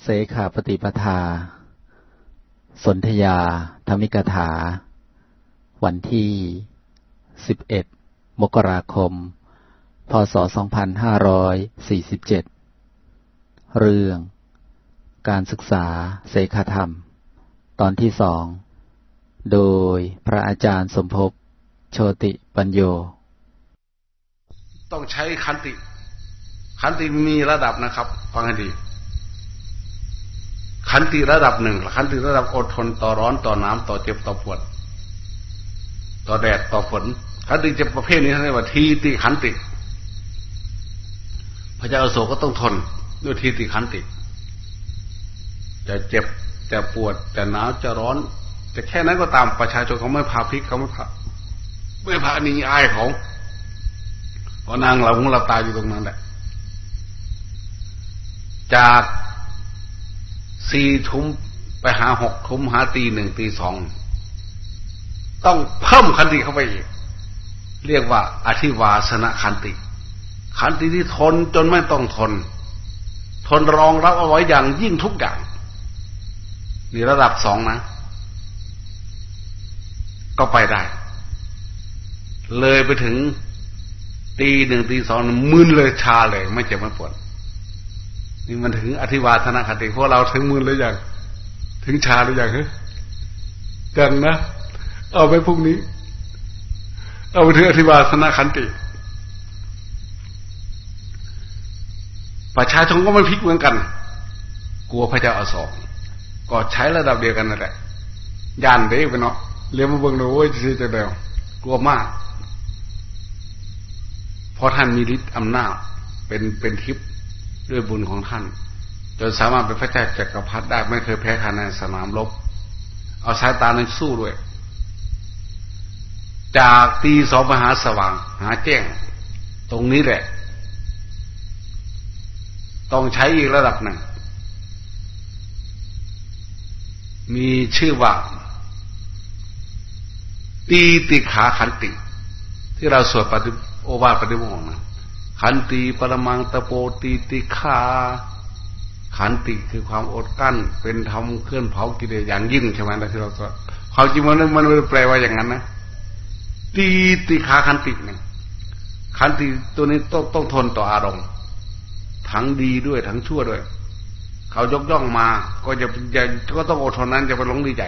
เสขาปฏิปทา สนธยา ธรรมิกถา วันที่ 11 มกราคม พศ 2547 เรื่อง การศึกษาเสขาธรรม ตอนที่สอง โดยพระอาจารย์สมภพ โชติปัญโย ต้องใช้คันติ คันติมีระดับนะครับ ฟังให้ดี ขันติระดับหนึ่งขันติระดับอดทนต่อร้อนต่อน้ำต่อเจ็บต่อปวด ต่อแดดต่อฝนขันติจะประเภทนี้เรียกว่าทีติขันติ พระเจ้าอโศกก็ต้องทนด้วยทีติขันติ จะเจ็บจะปวดจะหนาวจะร้อน จะแค่นั้นก็ตามประชาชนเขาไม่พาพลิกเขาไม่พาไม่พาหนีอายเขาเพราะนางเราของเราตายอยู่ตรงนั้นแหละจาก สี่ทุ่มไปหาหกทุ่มหาตีหนึ่งตีสองต้องเพิ่มคันติเข้าไปอีก เรียกว่าอธิวาสนคันติคันติที่ทนจนไม่ต้องทน ทนรองรับเอาไว้อย่างยิ่งทุกอย่างนี่ระดับสองนะ ก็ไปได้ เลยไปถึงตีหนึ่งตีสองมึนเลยชาเลย ไม่เจ็บไม่ปวด นี่มันถึงอธิวาทนาคติพวกเราถึงมือหรือยังถึงชาหรือยังเฮ้ยยังนะ เอาไปพรุ่งนี้ เอาไปถึงอธิวาสนาคันติประชาชนก็ไม่พลิกเหมือนกัน กลัวพระเจ้าอาสองก็ใช้ระดับเดียวกันนั่นแหละยานเด็กไปเนาะเรียนมาเบิ่งดูโอ้ยจะจะเดียวกลัวมากเพราะท่านมีฤทธิ์อำนาจเป็นเป็นทิพย์ ด้วยบุญของท่าน จนสามารถเป็นพระเจ้าจักรพรรดิได้ไม่เคยแพ้ใครในสนามรบ เอาสายตาในสู้ด้วย จากตีสองมหาสว่าง หาแจ้ง ตรงนี้แหละ ต้องใช้อีกระดับหนึ่ง มีชื่อว่าตีติขาขันติ ที่เราสวดปฏิโอวาทปฏิโมกข์นะ ขันติปรมังตะโปตีติคาขันติคือความอดกั้น เป็นธรรมเคลื่อนเผากิเลสอย่างยิ่งใช่ไหมนะที่เราสวดความจริงมันมันแปลว่าอย่างนั้นนะตีติขาขันติเนี่ยขันติตัวนี้ต้องต้องทนต่ออารมณ์ ทั้งดีด้วยทั้งชั่วด้วย เขายกย่องมา ก็จะจะก็ต้องอดทนนั้นจะไปหลงดีใจ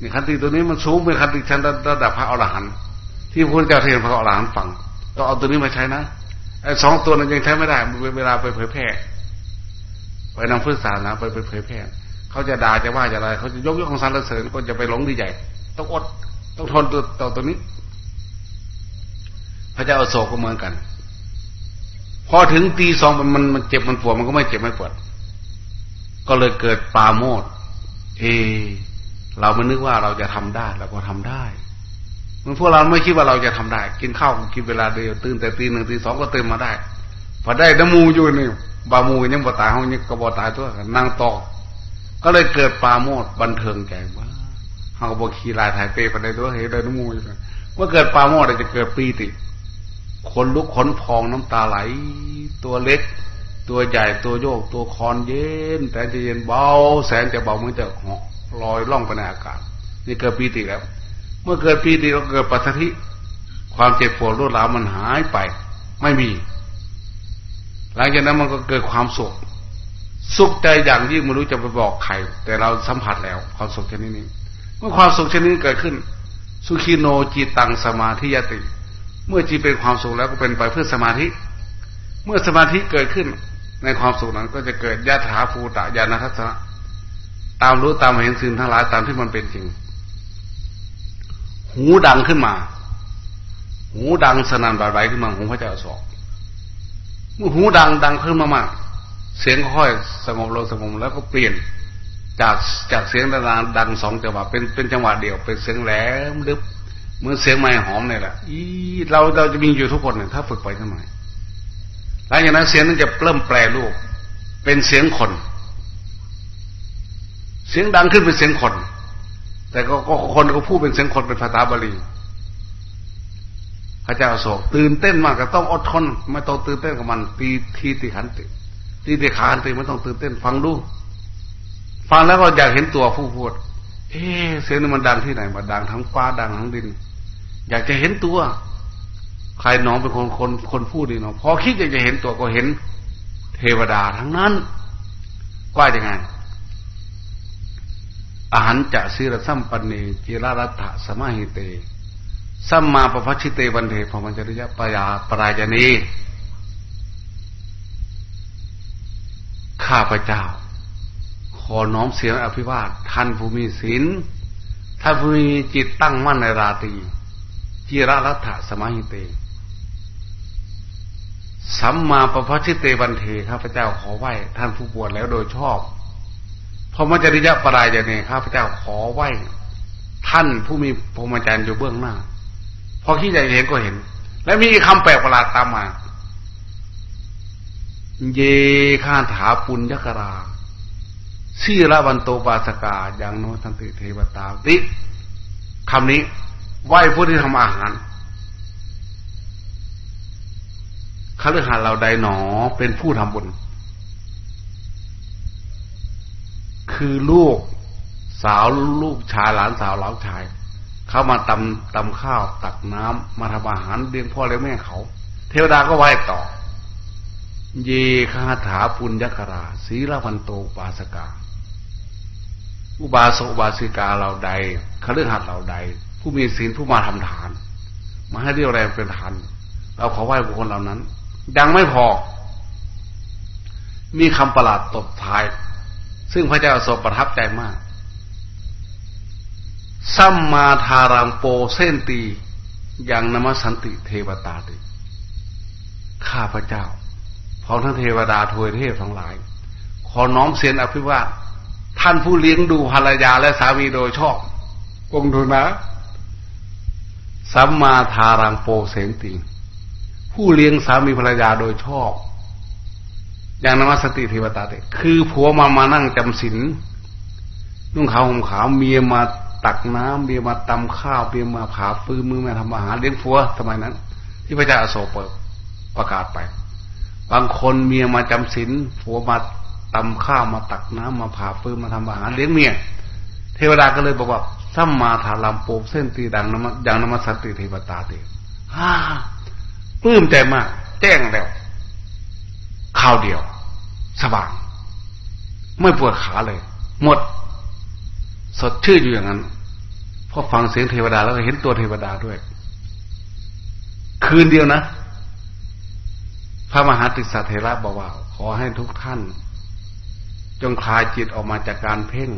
นี่ขันติตัวนี้มันสูงเป็นขันติชั้นระดับพระอรหันต์ที่พระเจ้าเทศพระอรหันต์ฟังต้องเอาตัวนี้มาใช้นะ สองตัวนั้นยังใช้ไม่ได้เวลาไปเผยแพร่ไปนำพุทธศาสนาไปไปเผยแพร่เขาจะด่าจะว่าจะอะไรเขาจะยกยกของสรรเสริญก็จะไปหลงดีใหญ่ ต้องอด ต้องทนตัวต่อตัวนี้ พระเจ้าอโศกก็เหมือนกัน พอถึงตีสองมันมันมันเจ็บมันปวดมันก็ไม่เจ็บไม่ปวดก็เลยเกิดปาโมดเอ เราไม่นึกว่าเราจะทำได้เราก็ทำได้ มันพวกเราไม่คิดว่าเราจะทำได้ กินข้าวกินเวลาเดียวตื่นแต่ตีหนึ่งตีสองก็ตื่นมาได้ พอได้น้ำมูอยู่นี่บามูยังบ่ตายห้องนี้ก็บ่ตายตัวนั่งต่อก็เลยเกิดปาโมดบันเทิงใจว่าเขาก็บอกขี่ลายถ่ายเปไปได้ตัวเฮ้ยได้น้ำมูอยู่เมื่อเกิดปาโมดจะเกิดปีติคนลุกขนพองน้ำตาไหล ตัวเล็ก ตัวใหญ่ตัวโยก ตัวคอนเย็น แต่จะเย็นเบา แสนจะเบาเหมือนจะลอยล่องไปในอากาศ นี่เกิดปีติแล้ว เมื่อเกิดปีติเราเกิดปัสสธิความเจ็บปวดรวดร้าวมันหายไป ไม่มี หลังจากนั้นมันก็เกิดความสุขสุขใจอย่างยิ่งไม่รู้จะไปบอกใครแต่เราสัมผัสแล้ว ความสุขชนิดนี้ เมื่อความสุขชนิดนี้เกิดขึ้น สุขีโนจิตังสมาธิยติ เมื่อจิตเป็นความสุขแล้วก็เป็นไปเพื่อสมาธิ เมื่อสมาธิเกิดขึ้น ในความสุขนั้นก็จะเกิดญาถาภูตะญาณทัศนะ ตามรู้ตามเห็นสิ่งทั้งหลายตามที่มันเป็นจริง หูดังขึ้นมา หูดังสนั่นบาดไหวขึ้นมาของพระเจ้าสอกเมื่อหูดังดังขึ้นมามากเสียงค่อยสงบลงสงบแล้วก็เปลี่ยนจากจากเสียงดังดังสองจังหวะเป็นเป็นจังหวะเดียว เป็นเสียงแหลมดึบเหมือนเสียงไม้หอมเนี่ยแหละอีเราเราจะมีอยู่ทุกคนเนี่ยถ้าฝึกไปทำไมหลังจากนั้นเสียงนั้นจะเริ่มแปลรูปเป็นเสียงคน เสียงดังขึ้นเป็นเสียงคน แต่ก็คนก็พูดเป็นเสียงคนเป็นภาษาบาลีพระเจ้าโศกตื่นเต้นมากก็ต้องอดทนไม่ต้องตื่นเต้นกับมัน ตีทีติขันติตีเด็กขาตีไม่ต้องตื่นเต้น ฟังดู ฟังแล้วก็อยากเห็นตัวผู้พูด เอ๊เสียงนี้มันดังที่ไหนมาดังทั้งฟ้าดังทั้งดิน อยากจะเห็นตัว ใครน้องเป็นคนคนคนพูดนี่เนาะพอคิดอยากจะเห็นตัวก็เห็น เทวดาทั้งนั้นว่าอย่างไง อาหารจะสิรสัมปันเนจิรารัตสมาหิเตสัมมาปภัชิเตวันเทพมัญจริยปยาปรายณีข้าพเจ้า ขอน้อมเสียงอภิวาทท่านผู้มีศีลท่านผู้มีจิตตั้งมั่นในราตีจิระรัตสมาหิเต สัมมาปภัชิเตวันเทข้าพเจ้าขอไหว้ท่านผู้บวชแล้วโดยชอบ พรหมจริยปรายเนี่ยข้าพเจ้าขอไหว้ท่านผู้มีพรหมจรรย์อยู่เบื้องหน้า พอขี้ใจเห็นก็เห็น และมีคำแปลกประหลาดตามมา เยข้าถาปุญญกราชื่อละวันโตปาสกาอย่างโนทันติเทวตาติคำนี้ ไหว้ผู้ที่ทำอาหารคฤหัสถ์เราใดหนอเป็นผู้ทำบุญ คือลูกสาวลูกชายหลานสาวหลานชาย เข้ามาตำตำข้าวตักน้ำมาทำอาหารเลี้ยงพ่อเลี้ยงแม่เขา เทวดาก็ไหว้ต่อ เยคาถาปุญญคราศีลพันโตปาสกา อุบาสกอุบาสิกาเหล่าใดคฤหัสถ์เหล่าใด ผู้มีศีลผู้มาทำทาน มาให้เรียวแรงเป็นทานเราขอไหว้บุคคลเหล่านั้นยังไม่พอ มีคำประหลาดตบท้าย ซึ่งพระเจ้าทรงประทับใจมากสัมมาทารังโปเส้นตีอย่างนมสันติเทวตาติข้าพระเจ้าพร้อมทั้งเทวดาทวยเทพทั้งหลาย ขอน้อมเสียนอภิวาทท่านผู้เลี้ยงดูภรรยาและสามีโดยชอบองค์ทุนะสัมมาทารังโปเสนติ ผู้เลี้ยงสามีภรรยาโดยชอบ อย่างนมัสติเทวตาเตคือผัวมามานั่งจำศีลนุ่งขาวห่มขาวเมียมาตักน้ำเมียมาตำข้าวเมียมาผาฟืนมือมาทำอาหารเลี้ยงผัวสมัยนั้น ที่พระเจ้าอโศกเปิดประกาศไป บางคนเมียมาจำศีลผัวมาตำข้าวมาตักน้ำมาผาฟืนมาทำอาหารเลี้ยงเมียเทวดาก็เลยบอกว่าสัมมาถาลามโปกเส้นตีดังนมอย่างนมัสติเทวตาเตฮ่าปลื้มใจมาก แจ้งแล้วข้าวเดียว สว่าง ไม่ปวดขาเลย หมด สดชื่นอยู่อย่างนั้นพอฟังเสียงเทวดาแล้วก็เห็นตัวเทวดาด้วย คืนเดียวนะ พระมหาติสเทระบอกว่า ขอให้ทุกท่าน จงคลายจิตออกมาจากการเพ่ง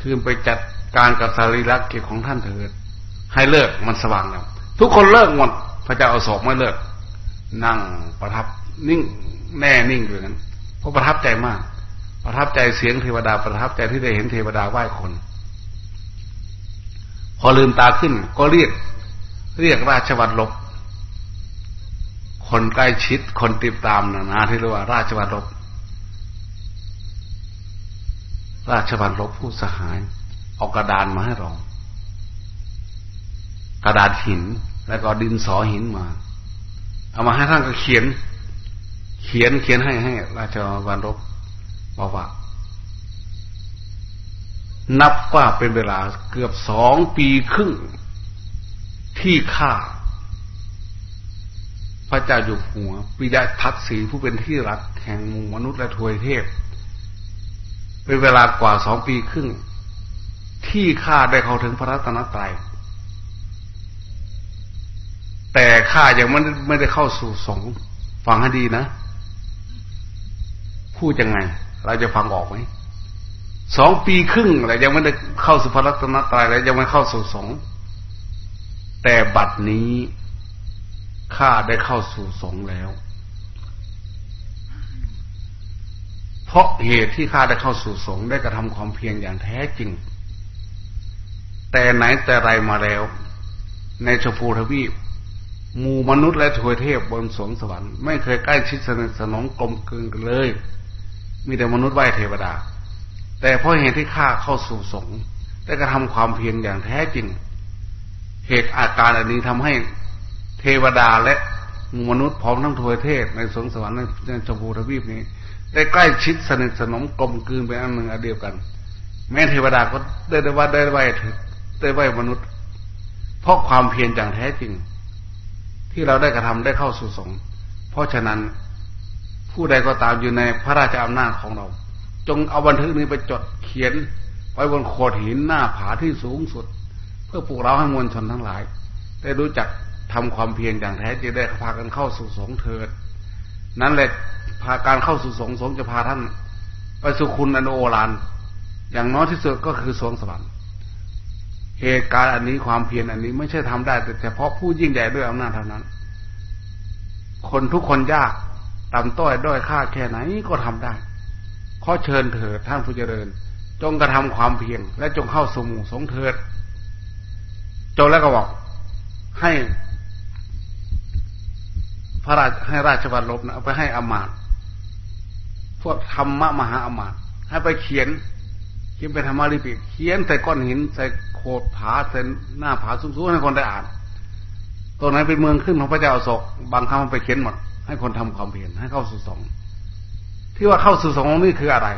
คืนไปจัดการกับสรีระเกียของท่านเถิด ให้เลิกมันสว่างแล้วทุกคนเลิกหมด พระเจ้าอาโศกไม่เลิก นั่งประทับนิ่งแน่นิ่งอยู่นั้น ราะประทับใจมาก ประทับใจเสียงเทวดาประทับใจที่ได้เห็นเทวดาไหว้คน พอลืมตาขึ้น ก็เรียก เรียกราชวัตรลบ คนใกล้ชิดคนติดตามนะนะที่เรียกว่า ราชวัตรลบ ราชวัตรลบผู้สหายเอากระดานมาให้เรากระดาษหิน แล้วก็ดินสอหินมา เอามาให้ท่านก็เขียน เขียนเขียนให้ให้ ราชวันรบบอกว่า นับว่าเป็นเวลาเกือบสองปีครึ่ง ที่ข้าพระเจ้าอยู่หัวปิยทัตสีผู้เป็นที่รักแห่งมนุษย์และทวยเทพ เป็นเวลากว่าสองปีครึ่ง ที่ข้าได้เข้าถึงพระรัตนตรัยแต่ข้ายังไม่ไม่ได้เข้าสู่สงฟังให้ดีนะ พูดยังไง เราจะฟังออกไหมสองปีครึ่งอะไรยังไม่ได้เข้าสุภรัตนตรัยแล้วยังไม่เข้าสู่สงแต่บัดนี้ข้าได้เข้าสู่สงแล้ว เพราะเหตุที่ข้าได้เข้าสู่สงได้กระทำความเพียรอย่างแท้จริง แต่ไหนแต่ไรมาแล้ว ในชภูทวีปมูมนุษย์และทวยเทพบนสวงสวรรค์ไม่เคยใกล้ชิดสนิทสนองกลมกลืนกันเลย มีแต่มนุษย์ไหวเทวดา แต่เพราะเหตุที่ข้าเข้าสู่สงฆ์ได้กระทำความเพียรอย่างแท้จริง เหตุอาการอันนี้ทำให้เทวดาและมนุษย์พร้อมทั้งทวยเทพในสวงสวรรค์ในชมพูทวีปนี้ ได้ใกล้ชิดสนิทสนมกลมกลืนเป็นอันหนึ่งอันเดียวกัน แม้เทวดาก็ได้ได้ว่าได้ไหวได้ไหวมนุษย์ เพราะความเพียรอย่างแท้จริง ที่เราได้กระทำได้เข้าสู่สงฆ์เพราะฉะนั้น ผู้ใดก็ตามอยู่ในพระราชอำนาจของเรา จงเอาบันทึกนี้ไปจดเขียน ไว้บนโขดหินหน้าผาที่สูงสุด เพื่อปลุกเราให้มวลชนทั้งหลาย ได้รู้จักทำความเพียรอย่างแท้จริงได้พากันเข้าสู่สงเถิด นั่นแหละพาการเข้าสู่สงสงจะพาท่าน ไปสู่คุณอนุโอรานอย่างน้อยที่สุดก็คือสวงสวรรค์เหตุการณ์อันนี้ความเพียรอันนี้ไม่ใช่ทำได้แต่เฉพาะผู้ยิ่งใหญ่ด้วยอำนาจเท่านั้น คนทุกคนยาก ต่ำต้อยด้อยค่าแค่ไหนก็ทำได้ ขอเชิญเถิดท่านผู้เจริญ จงกระทำความเพียรและจงเข้าสมู่สงเถิดจงแล้วก็บอกให้ พระราชให้ราชบัลลบนะเอาไปให้อมาตพวกธรรมะมหาอมาตให้ไปเขียนเขียนเป็นธรรมะลิปิเขียนใส่ก้อนหินใส่โขดผาใส่หน้าผาสูงๆให้คนได้อ่านตัวไหนเป็นเมืองขึ้นของพระเจ้าอโศกบางคำไปเขียนหมด ให้คนทำความเพียรให้เข้าสู่สงที่ว่าเข้าสู่สงนี่คืออะไร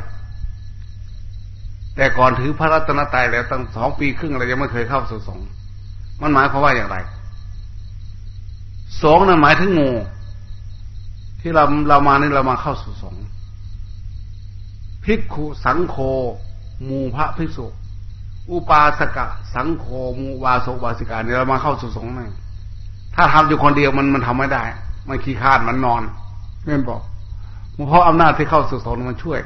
แต่ก่อนถือพระรัตนตรัยแล้วตั้งสองปีครึ่งเรายังไม่เคยเข้าสู่สงมันหมายความว่าอย่างไรสงนั้นหมายถึงงูที่เราเรามานี่เรามาเข้าสู่สงภิกขุสังโฆมูพระภิกษุอุปาสกะ สังโฆมูวาโสวาสิกาเนี่ยเรามาเข้าสู่สงฆ์นี่ถ้าทำอยู่คนเดียวมันมันทำไม่ได้ มันขี้คาดมันนอนเม่นบอกเพราะอำนาจที่เข้าสู่สงมันช่วย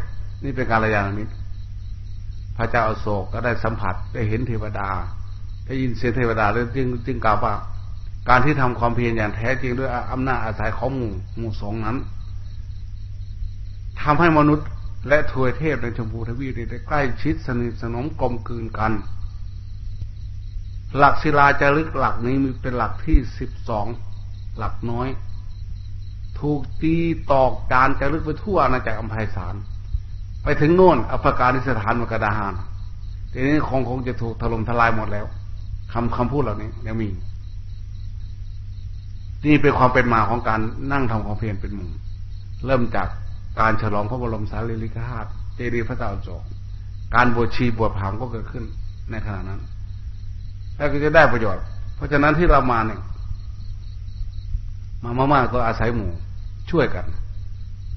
นี่เป็นการระยานิดพระเจ้าอโศกก็ได้สัมผัสได้เห็นเทวดา ได้ยินเสียงเทวดาเลยจึงจึงกล่าวว่า การที่ทำความเพียรอย่างแท้จริงด้วยอำนาจอาศัยของหมู่หมู่สงนั้นทำให้มนุษย์และทวยเทพในชมพูทวีปได้ใกล้ชิดสนิทสนมกลมกลืนกัน หลักศิลาจารึกหลักนี้มีเป็นหลักที่สิบสองหลักน้อย ถูกตีตอกจานจะลึกไปทั่วอาณาจักรอัมพายสารไปถึงโน่นอัฟการิสถานมกดาหารทีนี้คงคงจะถูกถล่มทลายหมดแล้วคำคำพูดเหล่านี้ยังมี นี่เป็นความเป็นมาของการนั่งทำความเพียรเป็นหมู่เริ่มจากการฉลองพระบรมสารีริกธาตุเจดีย์พระเจ้าจกการบวชชีบวชพรามก็เกิดขึ้นในขณะนั้น แล้วก็จะได้ประโยชน์ เพราะฉะนั้นที่เรามาเนี่ย มามากๆก็อาศัยหมู่ ช่วยกัน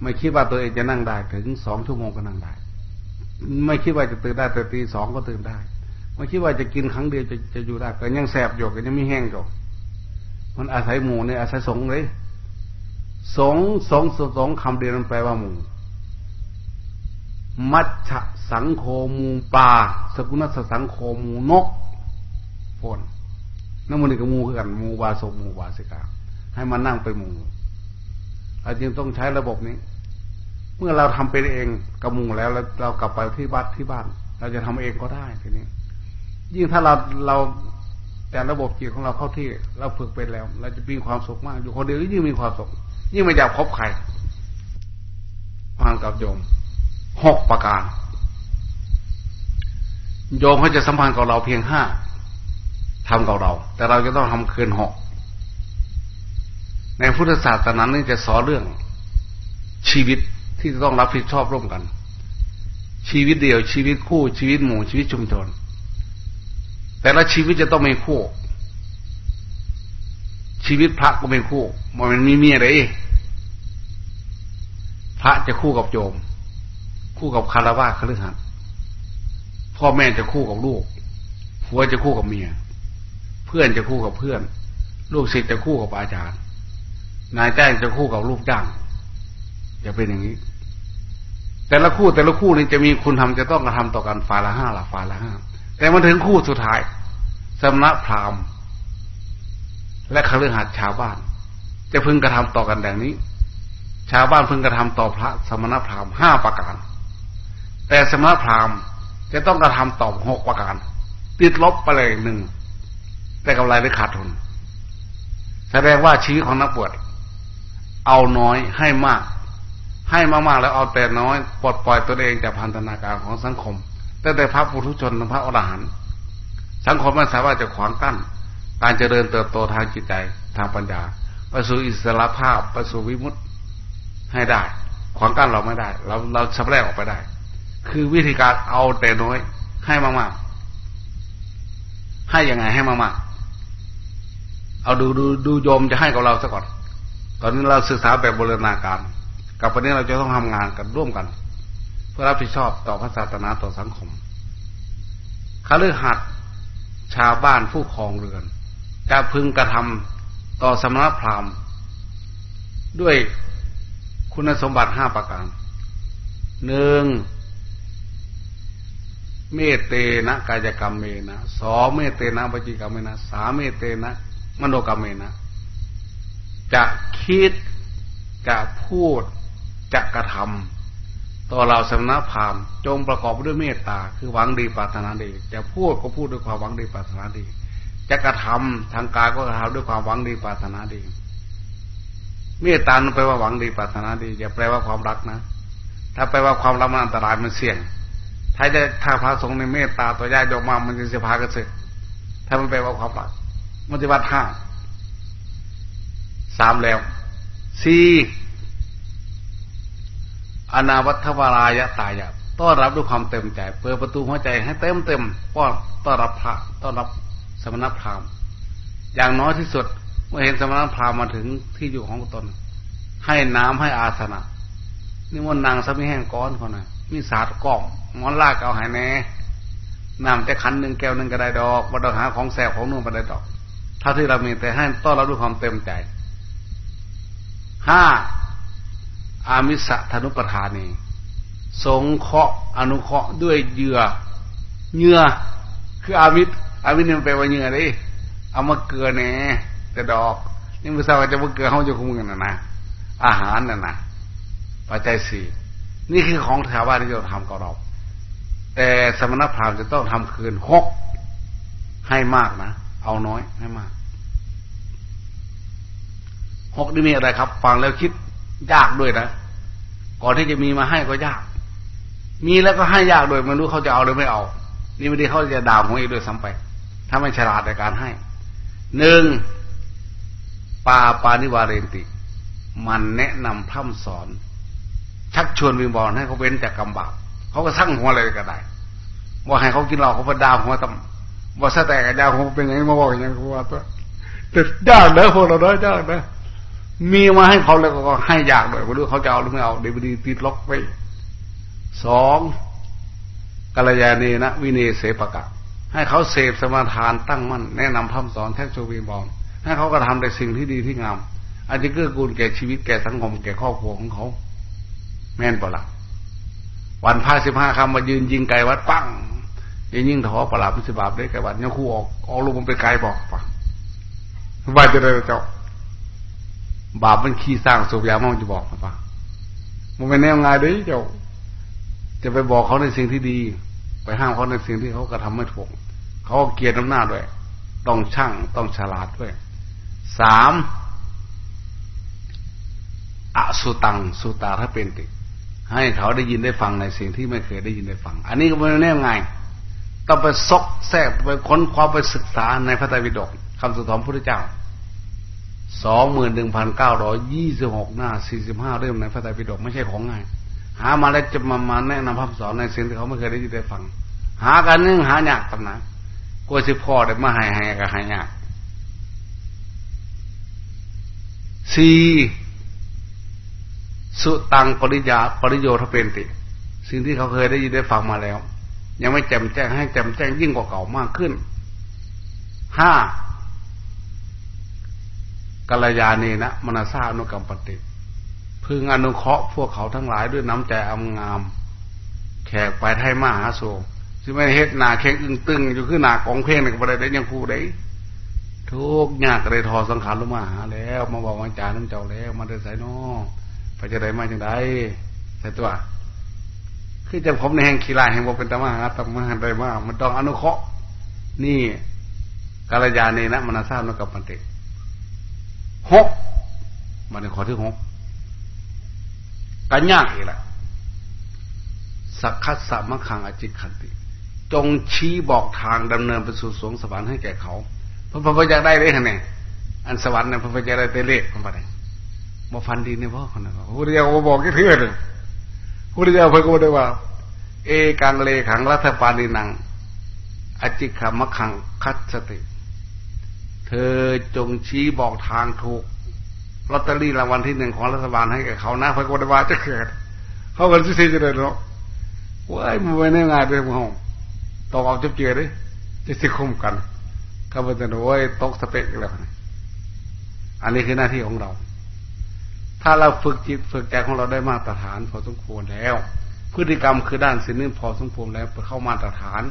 ไม่คิดว่าตัวเองจะนั่งได้ถึงสองชั่วโมงก็นั่งได้ ไม่คิดว่าจะตื่นได้แต่ตีสองก็ตื่นได้ ไม่คิดว่าจะกินครั้งเดียวจะจะอยู่ได้ก็ยังแสบอยู่ก็ยังไม่แห้งอยู่มันอาศัยหมู่เนี่ยอาศัยสงเลยสงสงสงคำเดียวมันแปลว่าหมู่มัชฉะสังโคมูปลาสกุณัสสังโคมูนกพนนั่นมันกับมูคือกันมูวาสมูวาสิกาให้มันนั่งไปหมู เราจึงต้องใช้ระบบนี้ เมื่อเราทำเป็นเองกระมูแล้วแล้วเรากลับไปที่วัดที่บ้าน เราจะทำเองก็ได้ทีนี้ ยิ่งถ้าเราเราแต่ระบบจิตของเราเข้าที่ เราฝึกเป็นแล้ว เราจะมีความสุขมาก อยู่คนเดียวยิ่งมีความสุข ยิ่งไม่อยากพบใครฟังกับโยมหกประการ โยมเขาจะสัมพันธ์กับเราเพียงห้าทำกับเรา แต่เราจะต้องทำคืนหก ในพุทธศาสนานี่จะสอนเรื่อง ชีวิตที่จะต้องรับผิดชอบร่วมกัน ชีวิตเดียว ชีวิตคู่ชีวิตหมู่ชีวิตชุมชน แต่ละชีวิตจะต้องมีคู่ ชีวิตพระก็เป็นคู่มันมีเมียเลยพระจะคู่กับโยม คู่กับคารวะคฤหัสถ์พ่อแม่จะคู่กับลูกผัวจะคู่กับเมีย เพื่อนจะคู่กับเพื่อน ลูกศิษย์จะคู่กับอาจารย์ นายจ้างจะคู่กับลูกจ้างจะเป็นอย่างนี้ แต่ละคู่แต่ละคู่นี้จะมีคุณทำจะต้องกระทำต่อกันฝ่ายละห้าละฝ่ายละห้าแต่มาถึงคู่สุดท้ายสมณพราหมณ์ และคฤหัสถ์ชาวบ้าน จะพึงกระทำต่อกันดังนี้ ชาวบ้านพึงกระทำต่อพระสมณพราหมณ์ห้าประการ แต่สมณพราหมณ์จะต้องกระทำต่อหกประการ ติดลบไปเลยหนึ่งแต่กำไรได้ขาดทุน แสดงว่าชีวิตของนักบวช เอาน้อยให้มาก ให้มากๆแล้วเอาแต่น้อย ปลดปล่อยตัวเองจากพันธนาการของสังคมตั้งแต่พระปุถุชนถึงพระอรหันต์สังคมไม่สามารถจะขวางกั้น การเจริญเติบโตทางจิตใจทางปัญญาไปสู่อิสระภาพไปสู่วิมุตติให้ได้ ขวางกั้นเราไม่ได้ เราเราชับแรกออกไปได้ คือวิธีการเอาแต่น้อย ให้มากๆให้ยังไงให้มากๆเอาดูดูดูโยมจะให้กับเราซะก่อน ตอนนี้เราศึกษาแบบบูรณาการ กับวันนี้เราจะต้องทำงานกันร่วมกัน เพื่อรับผิดชอบต่อพระศาสนาต่อสังคมคฤหัสถ์ชาวบ้านผู้ครองเรือนจะพึงกระทำต่อสมณพราหมณ์ ด้วยคุณสมบัติห้าประการหนึ่งเมเตนะกายกรรมเมนะสองเมเตนะวจิกรรมเมนะสามเมเตนะมโนกรรมเมนะ จะคิดจะพูดจะกระทำต่อเราสำนักพามจงประกอบด้วยเมตตา คือหวังดีปรารถนาดีจะพูดก็พูดด้วยความหวังดีปรารถนาดี จะกระทำทางกายก็กระทำด้วยความหวังดีปรารถนาดี เมตตาแปลว่าหวังดีปรารถนาดีอย่าแปลว่าความรักนะ ถ้าแปลว่าความรักมันอันตรายมันเสี่ยง ถ้าจะถ้าพระสงฆ์ในเมตตาตัวญาติโยมมามันจะเสียพากันสึกถ้ามันแปลว่าความรักมันจะวัดห้า สามแล้วสี่อนาวัตวรายะตายะต้อนรับด้วยความเต็มใจ เปิดประตูหัวใจให้เต็มเต็มป้อนต้อนรับพระต้อนรับสมณพราหมณ์ อย่างน้อยที่สุด เมื่อเห็นสมณพราหมณ์มาถึงที่อยู่ของตน ให้น้ำให้อาสนะนี่มันนางสมิแห้งก้อนเขานะมีศาสาดกล่องมอนลากเอาหายแน่น้ำจะขันหนึ่งแก้วหนึ่งก็ได้ดอกบัดหาของแสบของนุ่มไปได้ดอก ถ้าที่เรามีแต่ให้ต้อนรับด้วยความเต็มใจ ห้าอามิสะธนุปทานีสงเคราะห์อนุเคราะห์ด้วยเหยื่อเหยื่อคืออามิตอามิตนี่มันแปลว่าเหยื่อดิเอามาเกลือแน่แต่ดอก นี่มันทราวจะมาเกลือเขาจะคุ้มกันนะนะอาหารน่ะนะปัจจัยสี่นี่คือของชาวบ้านที่เราทำกับเรา แต่สมณพราหมณ์จะต้องทำคืนหกให้มากนะ เอาน้อยให้มาก หกนี่มีอะไรครับ ฟังแล้วคิดยากด้วยนะก่อนที่จะมีมาให้ก็ยาก มีแล้วก็ให้ยากโดยไม่รู้เขาจะเอาหรือไม่เอา นี่ไม่ได้เขาจะด่าหัวอีกด้วยซ้ำไป ถ้าไม่ฉลาดในการให้หนึ่งปาปานิวาเรนติ มันแนะนำพร่ำสอน ชักชวนวิงบอลให้เขาเว้นจากกรรมบาปเขาก็สั่งหัวเลยก็ได้ว่าให้เขากินเหล้าเขาไปด่าหัวตำว่าสแตกกับยาหัวเป็นไงมาบอกอย่างนี้เขาว่าตัวแต่ยากนะพวกเราได้ยากนะ มีมาให้เขาแล้วก็ให้ยากด้วยไม่รู้เขาจะเอาหรือไม่เอาเดี๋ยวดีติดล็อกไปสองกัลยาณีนะวินีเสปกะ ให้เขาเสพสมาทานตั้งมั่นแนะนำพร่ำสอนแท็กโชวีบอลให้เขากระทำแต่สิ่งที่ดีที่งามอาจจะเกื้อกูลแก่ชีวิตแก่สังคมแก่ครอบครัวของเขา แม่นปะละ่ะวันพาสิบห้าคำมายืนยิงไก่วัดปั้งยิงยิงถอปลาพิสบาบได้ไก่วัดเนี่ยคู่ออกออกลูกมันไปไกลบอกปะว่าจะได้เจ้า บาปมันขี้สร้างสุบยามันจะบอกปะมันเป็นแนวงานด้วยเจ้าจะไปบอกเขาในสิ่งที่ดี ไปห้ามเขาในสิ่งที่เขากระทำไม่ถูกเขาเกียรติน้ำหน้าด้วย ต้องช่างต้องฉลาดด้วยสามอสุตังสุตาถ้าเป็นติ ให้เขาได้ยินได้ฟังในสิ่งที่ไม่เคยได้ยินได้ฟัง อันนี้ก็ไม่แน่ไงต้องไปซกแทรกไปค้นคว้าไปศึกษาในพระไตรปิฎกคำสอนของพระพุทธเจ้า สองหมื่นหนึ่งพันเก้าร้อยยี่สิบหกหน้าสี่สิบห้าเรื่องในพระไตรปิฎกไม่ใช่ของง่าย หามาแล้วจะมามาแนะนำพระสอนในสิ่งที่เขาไม่เคยได้ยินได้ฟัง หากันนึ่งหายากตำนะกลัวสิพ่อได้มาหายหายกับหายากสี่สุตังปริยาปริโยทเป็นติ สิ่งที่เขาเคยได้ยินได้ฟังมาแล้ว ยังไม่แจ่มแจ้งให้แจ่มแจ้งยิ่งกว่าเก่ามากขึ้นห้า กัลยาณีนะมนาซาอนุกรรมปฏิพึงอนุเคราะห์พวกเขาทั้งหลายด้วยน้ำใจอำงาม แขกไปไทยมาหาโซซึ่งไม่เฮ็ดนาเค้งอึ้งตึงอยู่ขึ้นหนากองเพลงในกระไรได้ยังคู่ได้ทุกยากเลยทอสังขารลงมาหาแล้ว มาบอกว่าจาน้ำเจ้าแล้ว มาเดินสายนอไปจะได้มาจังไดใส่ตัว คือจะผมในแห่งคีลาแห่งบอกเป็นตมหาตมหาได้มามันต้องอนุเคราะห์นี่กัลยาณีนะมนาซาอนุกรรมปฏิ หกมาในข้อที่หกกันยากอีกแหละสักคัสสะมะขังอจิตขันติ จงชี้บอกทางดำเนินไปสู่สวงสวรรค์ให้แก่เขาพระพุทธเจ้าได้เลยคะแนนอันสวรรค์เนี่ยพระพุทธเจ้าได้เตเลขเข้าไปมาฟันดินในพ่อคนนั้นพระพุทธเจ้าบอกแค่เพื่อนพระพุทธเจ้าเพิ่งก็ได้ว่า เอกังเลขังรัฐปานินังอจิขามะขังคัตสติ อจงชี้บอกทางถูกลอตเตอรี่รางวัลที่หนึ่งของรัฐบาลให้กับเขานะพระโกดวาจะเกิด เขากันที่สี่จะได้เนาะว้ายมันไม่แน่งานเลยมึงตอกเอาจับเจือเลยจะสิคุมกันข้าพเจ้าโอ้ยตกสเปกแล้วอันนี้คือหน้าที่ของเรา ถ้าเราฝึกจิตฝึกใจของเราได้มาตรฐาน พอสมควรแล้ว พฤติกรรมคือด้านสิ่งนี้พอสมควรแล้วเข้ามาตรฐาน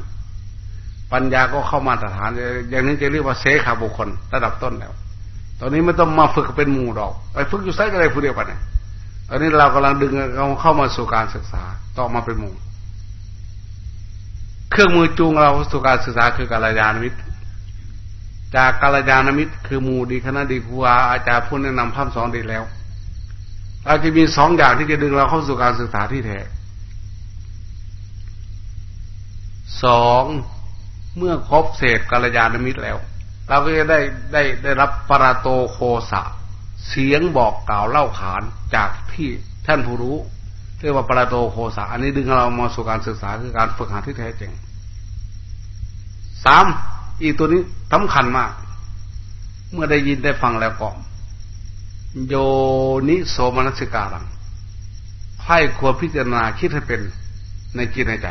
ปัญญาก็เข้ามาตรฐาน อย่างนี้จะเรียกว่าเสขาบุคคล ระดับต้นแล้ว ตอนนี้ไม่ต้องมาฝึกเป็นหมู่ดอกไปฝึกอยู่ไซก็ได้ผู้เดียวกันเนี่ยตอนนี้เรากำลังดึงเราเข้ามาสู่การศึกษาต่อมาเป็นหมู่เครื่องมือจูงเราสู่การศึกษาคือการยานมิตร จากกาลยานมิตร คือมูดีคณะดีครูอาจารย์ผู้แนะนำพัฒสอนดีแล้ว เราจะมีสองอย่างที่จะดึงเราเข้าสู่การศึกษาที่แท้สอง เมื่อครบเศษกาลยานมิตรแล้ว เราก็จะได้ได้ได้รับปราโตโคสะ เสียงบอกกล่าวเล่าขานจากที่ท่านผู้รู้เรียกว่าปราโตโคสะ อันนี้ดึงเรามาสู่การศึกษาคือการฝึกหัดที่แท้จริงสามอีตัวนี้สำคัญมาก เมื่อได้ยินได้ฟังแล้วก็โยนิโสมนัสการังให้ควรพิจารณาคิดให้เป็นในจิตในใจ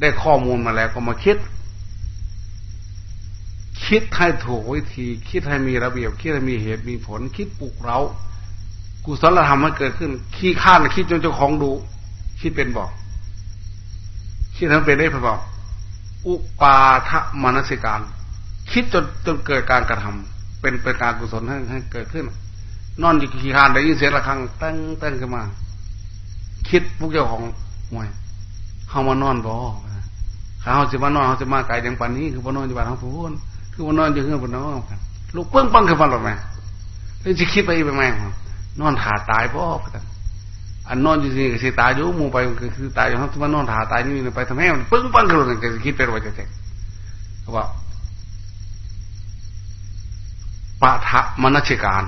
ได้ข้อมูลมาแล้วก็มาคิด คิดให้ถูกวิธี คิดให้มีระเบียบ คิดให้มีเหตุมีผล คิดปลุกเรากุศลธรรมมันเกิดขึ้น ขี้ข้านคิดจนเจ้าของดู คิดเป็นบอก คิดทั้งเป็นได้บอก อุปาทมนสิการ คิดจนจนเกิดการกระทำเป็นเป็นการกุศลให้ให้เกิดขึ้น นอนอยู่ขี้ข้านได้ยินเสียงะระฆังตั้งตั้งขึ้นมา คิดพวกเจ้าของมวยเข้ามานอนบ่เขาจะมานอนเขาจะมาไกลอย่างปานนี้ คือมานอนอยู่บ้านเขาพูด คือมานอนอยู่เฮือนบนน้องกันลูกเปิ้งปังขึ้นมาหรอไหมแล้วจะคิดไปไปไหมนอนถาตายพ่ออันนอนอยู่ที่ก็สิตายอยู่มูไปก็คือตายอยู่เขาจะมานอนถาตายนี่ไปทำไมมันปึ้งปังขึ้นมาจะคิดเป็นว่าจะเจ๊เขาบอกปะทะมนชการ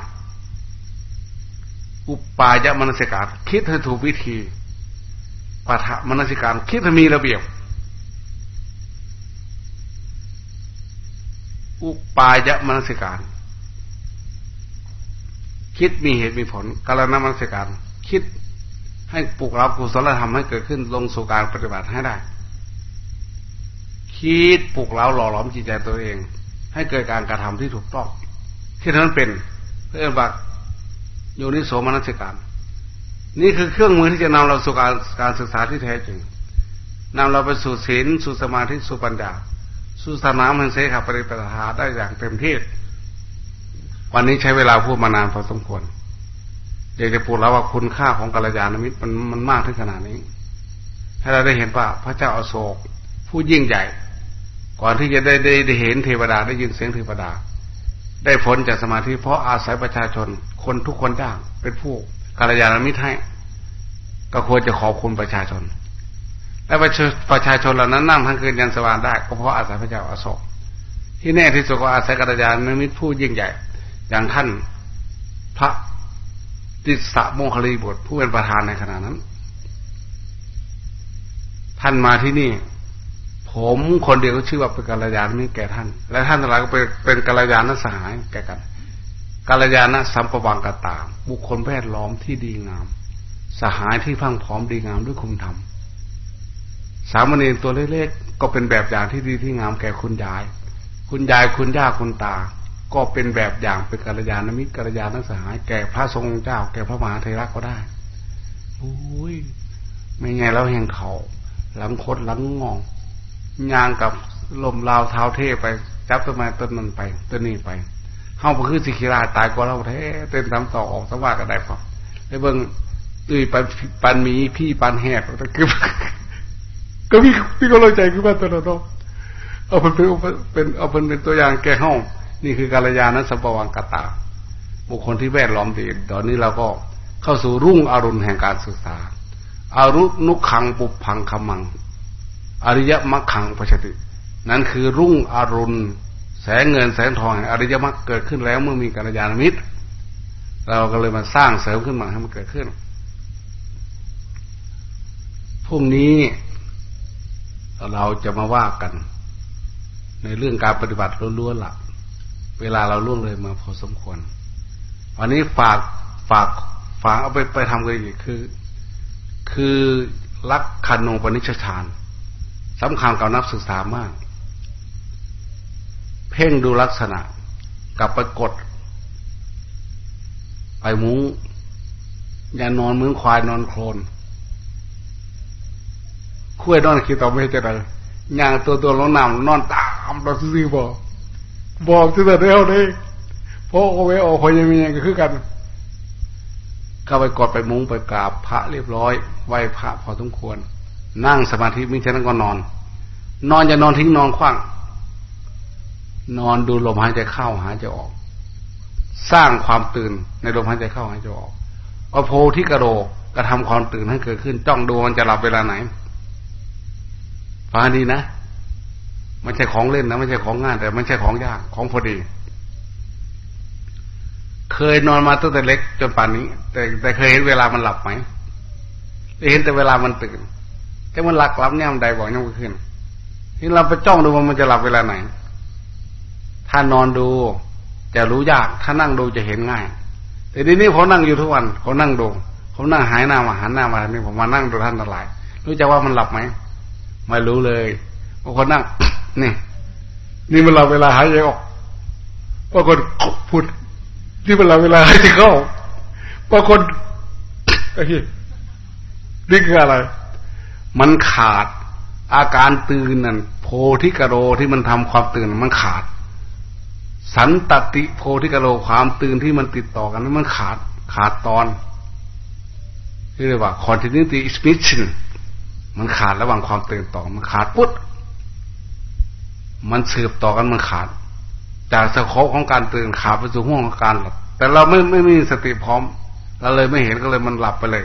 อุปายะมนชการ คิดให้ถูกวิธีปะทะมนชการ คิดให้มีระเบียบ อุปายะมนชการ คิดมีเหตุมีผลกาลนมัสการ คิดให้ปลุกรับกุศลธรรมให้เกิดขึ้นลงสู่การปฏิบัติให้ได้ คิดปลุกเราหล่อหลอมจิตใจตัวเอง ให้เกิดการกระทำที่ถูกต้องที่นั้นเป็นเพื่อบักโยนิโสมนัสการ นี่คือเครื่องมือที่จะนำเราสู่การการศึกษาที่แท้จริงนำเราไปสู่ศีลสู่สมาธิสู่ปัญญา สู่สนามแห่งเสกปฏิปทาได้อย่างเต็มที่ วันนี้ใช้เวลาพูดมานานพอสมควรอยากจะพูดแล้วว่าคุณค่าของกัลยาณมิตรมันมันมากถึงขนาดนี้ ให้เราได้เห็นว่าพระเจ้าอโศก ผู้ยิ่งใหญ่ ก่อนที่จะได้ได้ได้เห็นเทวดาได้ยินเสียงเทวดา ได้ผลจากสมาธิเพราะอาศัยประชาชน คนทุกคนจ้างเป็นผู้กัลยาณมิตรให้ ก็ควรจะขอบคุณประชาชน และประชาชนเหล่านั้นนั่งทั้งคืนยันสว่างได้ก็เพราะอาศัยพระเจ้าอโศกที่แน่ที่สุดก็อาศัยกัลยาณมิตรผู้ยิ่งใหญ่ อย่างท่านพระติสะโมคลีบทผู้เป็นประธานในขณะนั้น ท่านมาที่นี่ ผมคนเดียวก็ชื่อว่าเป็นกัลยาณมิตรแก่ท่าน และท่านทั้งหลายก็เป็นเป็นกัลยาณสหายแก่กันกัลยาณสัมปวังกตาบุคคลแวดล้อมที่ดีงาม สหายที่พังพร้อมดีงามด้วยคุณธรรม สามเณรตัวเล็กๆก็เป็นแบบอย่างที่ดีที่งามแก่คุณยาย คุณยายคุณย่าคุณตา ก็เป็นแบบอย่างเป็นกัลยาณมิตรกัลยาณสหายแก่พระทรงเจ้า แก่พระมหาเทระก็ได้โอ้ยไม่ไงแล้วแห่งเขา หลังคดหลังงองยางกับลมลาวเท้าเทไป จับต้นไม้ต้นนั้นไปต้นนี้ไปเข้าไปคือสิกิราตายกว่าเราแท้เต้นทำต่อออกสว่าก็ได้พอไอ้เบิ้งตุยปันปันมีพี่ปันแหกคือ ก็พี่พี่ก็เลยใจคือว่าตัวเราเอาเป็นเป็นเอาเป็นเป็นตัวอย่างแก่ห้อง นี่คือกาลยานะสัพวังกตา บุคคลที่แวดล้อมดีตอนนี้เราก็เข้าสู่รุ่งอรุณแห่งการศึกษาอารุนุขังปุพังคมัง อริยมรรคังปชติ นั่นคือรุ่งอรุณ แสงเงินแสงทองแห่งอริยมรรคเกิดขึ้นแล้วเมื่อมีกัลยาณมิตร เราก็เลยมาสร้างเสริมขึ้นมาให้มันเกิดขึ้นพรุ่งนี้ เราจะมาว่ากัน ในเรื่องการปฏิบัติล้วนๆละเวลาเราล่วงเลยมาพอสมควร วันนี้ฝากฝากฝากเอาไปไปทำกันอีกคือ คือรักคันโนปนิชฌานสำคัญกับนักศึกษามาก เพ่งดูลักษณะกับไปกด ไปมุ้งอย่านอนเหมือนควายนอนโคลน คุยนอนคิดต่อไม่จะได้ย่างตัวตัวลงน้ำนอนตามเราซื้อบอกบอกที่แต่เดียวเลยพราะเอาไว้ออกคอยยังมีอย่างก็คือกันก็ไปกดไปมุ้งไปกราบพระเรียบร้อยไหวพระพอสมควร นั่งสมาธิมิฉะนั้นก็นอน นอนจะนอนทิ้งนอนคว่างนอนดูลมหายใจเข้าหายใจออก สร้างความตื่นในลมหายใจเข้าหายใจออกอโพที่กระโดกกระทำความตื่นให้เกิดขึ้น จ้องดูมันจะหลับเวลาไหน ฟังดีนะไม่ใช่ของเล่นนะไม่ใช่ของง่ายแต่ไม่ใช่ของยากของพอดี เคยนอนมาตั้งแต่เล็กจนป่านนี้ แต่แต่เคยเห็นเวลามันหลับไหมเห็นแต่เวลามันตื่นแต่มันหลักหลับเนี่ยมันใดบอกยังไม่ขึ้นที่เราไปจ้องดูว่ามันจะหลับเวลาไหน ถ้านอนดูจะรู้ยาก ถ้านั่งดูจะเห็นง่าย แต่ทีนี้ผมนั่งอยู่ทุกวันผมนั่งดูผมนั่งหายหน้ามาหันหน้ามานี่ผมมานั่งดูท่านทั้งหลาย รู้จักว่ามันหลับไหม ไม่รู้เลยบางคนนั่งนี่นี่มันเราเวลาหายใจออกบางคนพูดนี่มันเราเวลาหายใจเข้าบางคนไอ้ที่นี่คืออะไร มันขาดอาการตื่นนั่นโพธิกโรที่มันทำความตื่นมันขาด สันตติโพธิกโรความตื่นที่มันติดต่อกันนั้นมันขาดขาดตอนเรียกว่า continuity is missing มันขาดระหว่างความตื่นต่อ มันขาดปุ๊บมันสืบต่อกันมันขาด จากสโคของการตื่นขาดไปสู่ห่วงของการหลับแต่เราไม่ไม่มีสติพร้อมเราเลยไม่เห็นก็เลยมันหลับไปเลย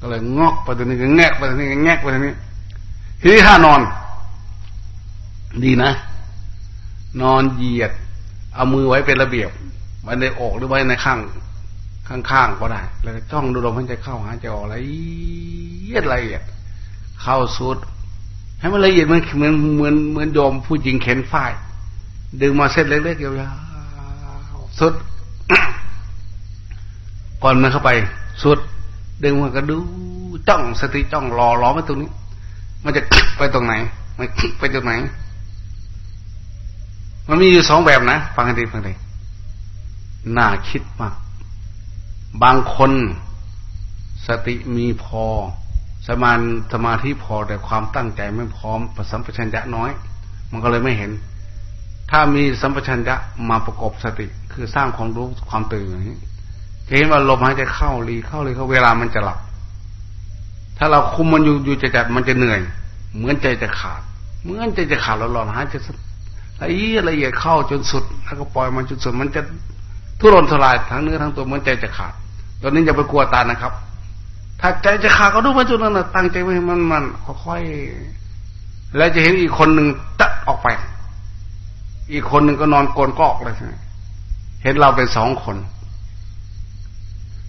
ก็เลยงอกไปตรงนี้ก็แงกไปตรงนี้ก็แงกไปตรงนี้ ทีนี้ถ้านอน ดีนะ นอนเหยียด เอามือไว้เป็นระเบียบไว้ในอกหรือไว้ในข้างข้างๆก็ได้ แล้วจ้องดูลมหายใจเข้าหายใจออกละเอียดละเอียด เข้าสุด ให้มันละเอียดมันเหมือนเหมือนเหมือนโยมผู้หญิงเข็นฝ้าย ดึงมาเส้นเล็กๆยาวๆสุด ก่อนมันเข้าไป สุด ดึงมันก็ดูจ้องสติจ้องรอรอไว้ตรงนี้ มันจะไปตรงไหน มันไปตรงไหน มันมีอยู่สองแบบนะ ฟังให้ดีฟังให้ดีน่าคิดมาก บางคนสติมีพอ สมาสมาธิพอแต่ความตั้งใจไม่พร้อมประสัมปชัญญะน้อย มันก็เลยไม่เห็น ถ้ามีสัมปชัญญะมาประกอบสติ คือสร้างความรู้ความตื่นอย่างนี้จะเห็นว่าลมหายใจเข้ารีเข้าเลยเข้าเวลามันจะหลับ ถ้าเราคุมมันอยู่อยู่จะจัดมันจะเหนื่อย เหมือนใจจะขาด เหมือนใจจะขาดแล้วหลอนหายใจละเอียดละเอียดเข้าจนสุด แล้วก็ปล่อยมันจนสุดมันจะทุรนทลายทั้งเนื้อทั้งตัวเหมือนใจจะขาด ตอนนี้อย่าไปกลัวตานะครับ ถ้าใจจะขาดก็ดูมาจุดนั้นนะตั้งใจไว้มันมันค่อยๆแล้วจะเห็นอีกคนหนึ่งตัดออกไป อีกคนหนึ่งก็นอนโกนกอกเลยเห็นเราเป็นสองคน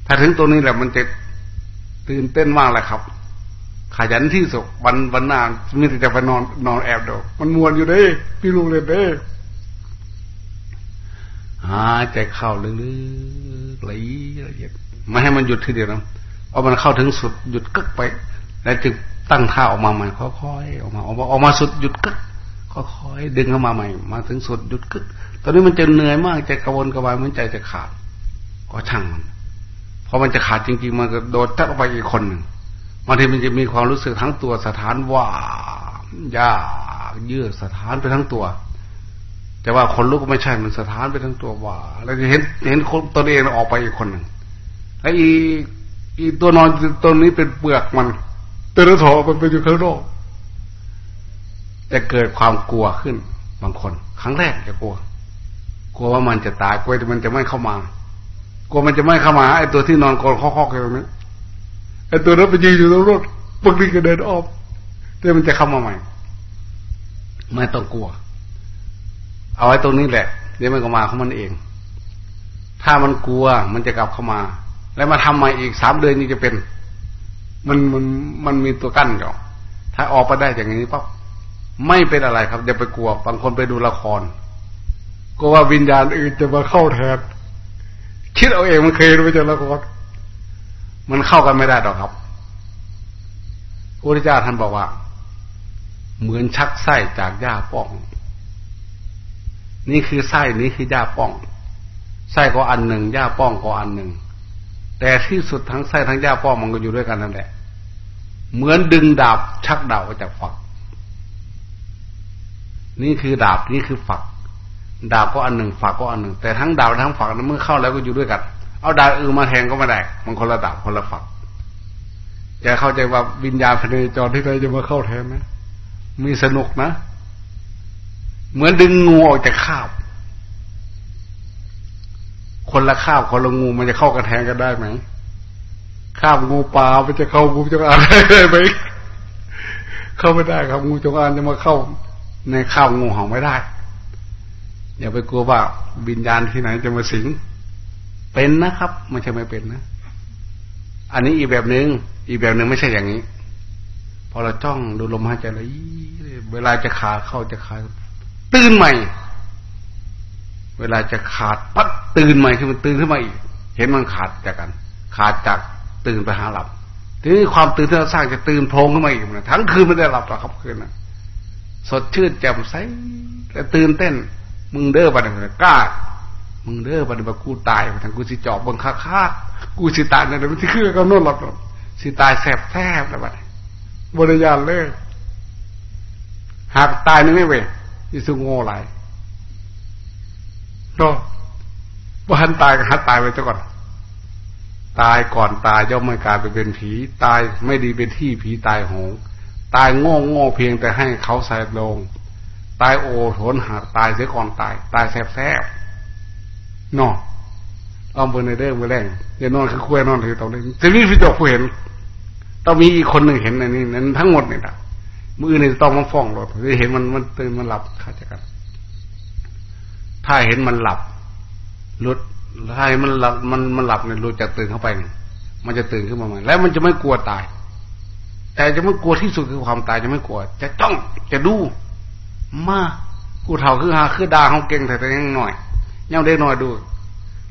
ถ้าถึงตัวนี้แหละมันจะตื่นเต้นมากเลยครับขยันที่สุดวันวันน้ามีแต่จะไปนอนนอนแอบดูมันมวนอยู่เด้พี่ลุงเลยเด้หายใจเข้าลึกๆไหลละเอียดไม่ให้มันหยุดทีเดียวนะ พอมันเข้าถึงสุดหยุดกึกไป แล้วจึงตั้งท่าออกมาใหม่ค่อยๆออกมาออกมาออกมาสุดหยุดกึกค่อยๆดึงเข้ามาใหม่ มาถึงสุดหยุดกึก ตอนนี้มันจะเหนื่อยมากใจกระวนกระวายมันใจจะขาด ก็ช่างมันพอมันจะขาดจริงๆมันก็โดดทักไปอีกคนหนึ่งบางทีมันจะมีความรู้สึกทั้งตัวสถานว่ายากเยื่อสถานไปทั้งตัว แต่ว่าคนลุกก็ไม่ใช่มันสถานไปทั้งตัวว่า แล้วจะเห็นเห็นคนตัวเองออกไปอีกคนหนึ่งไอ้อี อีตัวนอนตัวนี้เป็นเปลือกมันตัวนั้นถอมันไปอยู่ข้างนอกจะเกิดความกลัวขึ้น บางคน ครั้งแรกจะกลัว กลัวว่ามันจะตายกลัวมันจะไม่เข้ามากลัวมันจะไม่เข้ามาไอ้ตัวที่นอนกอดคอกๆอยู่ตรงนี้ไอ้ตัวนั้นไปยืนอยู่ตรงรถบางทีก็เดินออกแต่มันจะเข้ามาใหม่ไม่ต้องกลัว เอาไว้ตรงนี้แหละเดี๋ยวมันก็มาของมันเอง ถ้ามันกลัวมันจะกลับเข้ามา แล้วมาทำใหม่อีกสามเดือนนี้จะเป็น มันมันมันมีตัวกั้นอยู่ถ้าออกไปได้อย่างนี้ปั๊บไม่เป็นอะไรครับอย่าไปกลัวบางคนไปดูละครก็ว่าวิญญาณอื่นจะมาเข้าแทนคิดเอาเองมันเคยรู้จักละครมันเข้ากันไม่ได้หรอกครับพระพุทธเจ้าท่านบอกว่า เหมือนชักไส้จากหญ้าป้อง นี่คือไส้นี่คือหญ้าป้องไส้ก็อันหนึ่งหญ้าป้องก็อันหนึ่ง แต่ที่สุดทั้งไส้ทั้งหญ้าป้อมันก็อยู่ด้วยกันนั่นแหละเหมือนดึงดาบชักดาบออกจากฝัก นี่คือดาบนี่คือฝัก ดาบก็อันหนึ่งฝักก็อันหนึ่ง แต่ทั้งดาบทั้งฝักนั้นเมื่อเข้าแล้วก็อยู่ด้วยกัน เอาดาบอื่นมาแทงก็ไม่ได้มันคนละดาบคนละฝักจะเข้าใจว่าวิญญาณพเนจรที่ใครจะมาเข้าแทนไหมมีสนุกนะ เหมือนดึงงูออกจากข้าว คนละข้าวคนละงูมันจะเข้ากระแทงกันได้ไหมข้าวงูปลามันจะเข้างูจงอางได้ไหมเข้าไม่ได้ครับงูจงอางจะมาเข้า ในข้าวงูเห่าไม่ได้อย่าไปกลัวว่าวิญญาณที่ไหนจะมาสิง เป็นนะครับไม่ใช่ไม่เป็นนะ อันนี้อีกแบบหนึง่งอีกแบบหนึ่งไม่ใช่อย่างนี้ พอเราจ้องดูลมหายใจเลยเวลาจะขาเข้าจะขาตื่นใหม่ เวลาจะขาดปั๊ดตื่นใหม่ขึ้นมันตื่นขึ้นมาอีก เห็นมันขาดจากกัน ขาดจากตื่นไปหาหลับทีนี้ความตื่นที่เราสร้างจะตื่นโพลงขึ้นมาอีกนะทั้งคืนไม่ได้หลับหรอกครับคืนนะสดชื่นแจ่มใสแต่ตื่นเต้น มึงเด้อบัดนี้กล้า มึงเด้อบัดนี้กูตายทางกูสิจอบบังคับฆ่ากูสิตายในมันที่คือก็นอนหลับสิตายแสบแทบแล้วบัดบริยานเลยหากตายนี่ไม่เว้ยยิ่สุโง่ไหล รอว่าหันตายก็หันตายไปซะก่อน ตายก่อนตายย่อมไม่กลายไปเป็นผี ตายไม่ดีเป็นที่ผีตายโหง ตายโง่โง่เพียงแต่ให้เขาใส่ลง ตายโอโถนหักตายเสียก่อนตาย ตายแสบแสบนอเอาเบอร์ในเด้อเบอร์แรงอย่านอนคือคุยนอนถือตรงนี้จะมีพี่จกผู้เห็นต้องมีอีกคนหนึ่งเห็นในนี้นั้นทั้งหมดเนี่ยนะมือเนี่ยต้องมาฟ้องรถจะเห็นมันมันตื่นมันหลับข้าจากกัน ถ้าเห็นมันหลับรุดถ้าเห็นมันหลับมันมันหลับเนี่ยรุดจะตื่นเข้าไปเนี่ยมันจะตื่นขึ้นมาใหม่แล้วมันจะไม่กลัวตาย แต่จะไม่กลัวที่สุดคือความตายจะไม่กลัว จะต้องจะดู มากูเท่าคือหาคือดาเขาเก่งแต่แต่ยังหน่อยยังเด็กหน่อยดู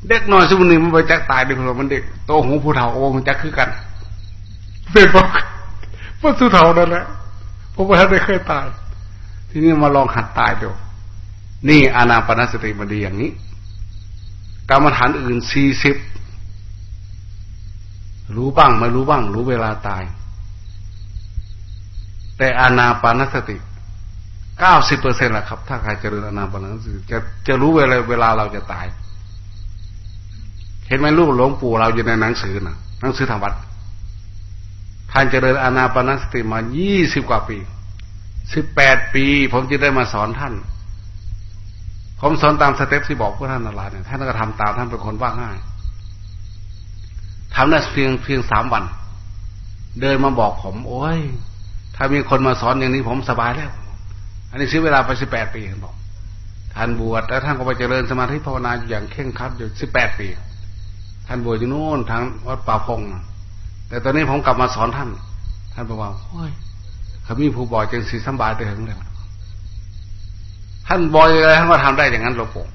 เด็กหน่อยสมนึงมันไปจักตายเด็กมันเด็กโตหูผู้เฒ่าโอ้มันจะคือกันเป็นปะว่าสุเฒ่านั่นแหละเพราะว่าท่านได้เคยตาย ทีนี้มาลองหัดตายดู นี่อานาปนสติมันดีอย่างนี้กรรมฐานอื่นสี่สิบรู้บ้างไม่รู้บ้าง รู้เวลาตาย แต่อานาปานสติเก้าสิบเปอร์เซ็นต์ละครับ ถ้าใครเจริญอานาปานสติจะจะรู้เวลาเวลาเราจะตาย เห็นไหมลูกหลวงปู่เราอยู่ในหนังสือนะหนังสือธรรมวัดท่านเจริญอานาปานสติมายี่สิบกว่าปีสิบแปดปี ผมจะได้มาสอนท่าน ผมสอนตาม step ที่บอกพวกท่านนั่นแหละเนี่ยท่านก็ทำตามท่านเป็นคนว่าง่ายทำได้เพียงเพียงสามวัน เดินมาบอกผม โอ้ย ถ้ามีคนมาสอนอย่างนี้ผมสบายแล้ว อันนี้ซื้อเวลาไปสิบแปดปีท่านบอกท่านบวชแล้วท่านก็ไปเจริญสมาธิภาวนาอย่างเข่งครัดอยู่สิบแปดปี ท่านบวชอยู่นู่นทางวัดป่าพงแต่ตอนนี้ผมกลับมาสอนท่าน ท่านบอกว่าโอ้ยเขามีผู้บอกจังสีสบายไปถึงเลย ท่านบอยอะไรท่านก็ทำได้อย่างนั้นหลวงปู่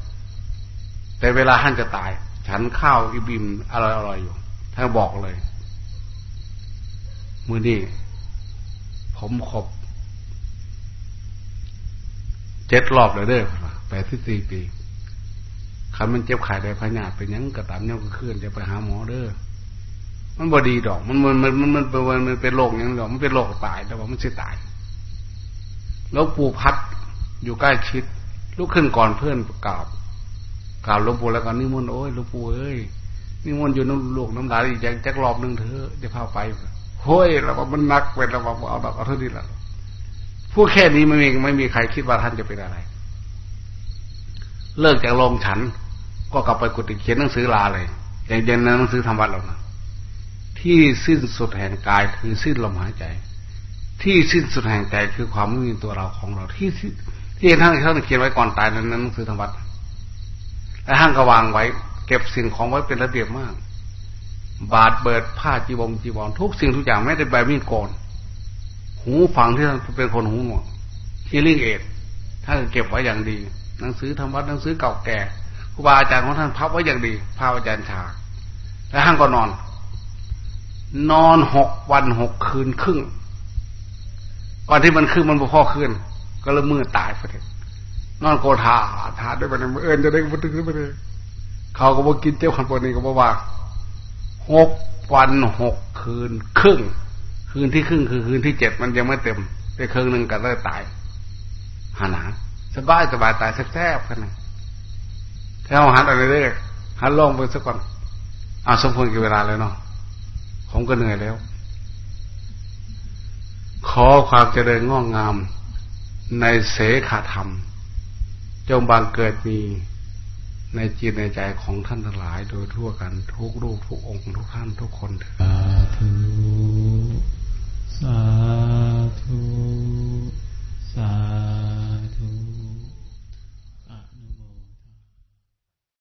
แต่เวลาท่านจะตาย ฉันข้าวอิบิมอร่อยอร่อยอยู่ท่านบอกเลย มือนี่ผมครบเจ็ดรอบเลยเด้อแปดสิบสี่ปีคันมันเจ็บไข้ได้พญาเป็นยังกระตามเนี่ยก็เคลื่อนจะไปหาหมอเด้อมันบอดีดอก มันมันมันมันมันเป็นมันเป็นโรคยังดอกมันเป็นโรคตายแต่ว่ามันจะตายแล้วปูพัด อยู่ใกล้ชิด ลุกขึ้นก่อนเพื่อนกราบกราบหลวงปู่แล้วก็นิมนต์โอ้ยหลวงปู่เอ้ยนิมนต์อยู่น้ำลูกน้ำลายอีกแจ็ครอบหนึ่งเธอะจะพาไปเฮ้ยเราว่ามันนักเป็นเราว่าเอาแบบเอาเท่านี้แหละพูดแค่นี้ไม่มีไม่มีใครคิดว่าท่านจะเป็นอะไร เลิกจากโรงฉัน ก็กลับไปกุฏิเขียนหนังสือลาเลยอย่างเย็นหนังสือธรรมวัดเรานะที่สิ้นสุดแห่งกายคือสิ้นลมหายใจ ที่สิ้นสุดแห่งใจคือความไม่มีตัวเราของเราที่ ที่ท่านท่านเขียนไว้ก่อนตายนั้นหนังสือธรรมวัดแล้วท่านก็วางไว้ เก็บสิ่งของไว้เป็นระเบียบมาก บาดเบิดผ้าจีวงจีวรทุกสิ่งทุกอย่างไม่ได้ใบมีดโกนหูฟังที่ท่านเป็นคนหูหนวกที่ลิงเอ็ดท่านเก็บไว้อย่างดี หนังสือธรรมะหนังสือเก่าแก่ครูบาอาจารย์ของท่านพับไว้อย่างดีพาอาจารย์ชาแล้วท่านก็นอน นอนหกวันหกคืนครึ่งวันที่มันขึ้นมันบ่พอขึ้น ก็เริ่มมือตายพอดีนอนโกธาทาด้วยไปเอิญจะได้บุตรขึ้นไปเลยเขาก็บอกกินเจ้าขันปนี้ก็บอกว่าหกวันหกคืนครึ่ง คืนที่ครึ่งคือคืนที่เจ็ดมันยังไม่เต็มไปครึ่งหนึ่งก็ได้ตายหาหนาสบายสบายตายแซ่บๆกันนะแค่หันอะไรเรื่อยหันลงไปสักก่อนอาสมควรกี่เวลาเลยเนาะผมก็เหนื่อยแล้ว ขอความเจริญงอกงาม ในเสขาธรรม จงบังเกิดมีในจิตในใจของท่านทั้งหลาย โดยทั่วกันทุกรูปทุกองค์ทุกท่านทุกคนเถิดสาธุสาธุ